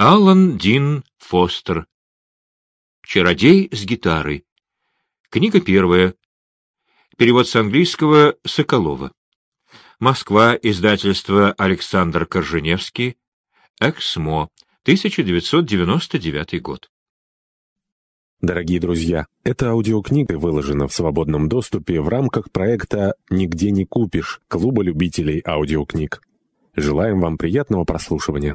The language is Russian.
Алан Дин Фостер. Чародей с гитарой. Книга первая. Перевод с английского Соколова. Москва. Издательство Александр Корженевский. Эксмо. 1999 год. Дорогие друзья, эта аудиокнига выложена в свободном доступе в рамках проекта «Нигде не купишь» Клуба любителей аудиокниг. Желаем вам приятного прослушивания.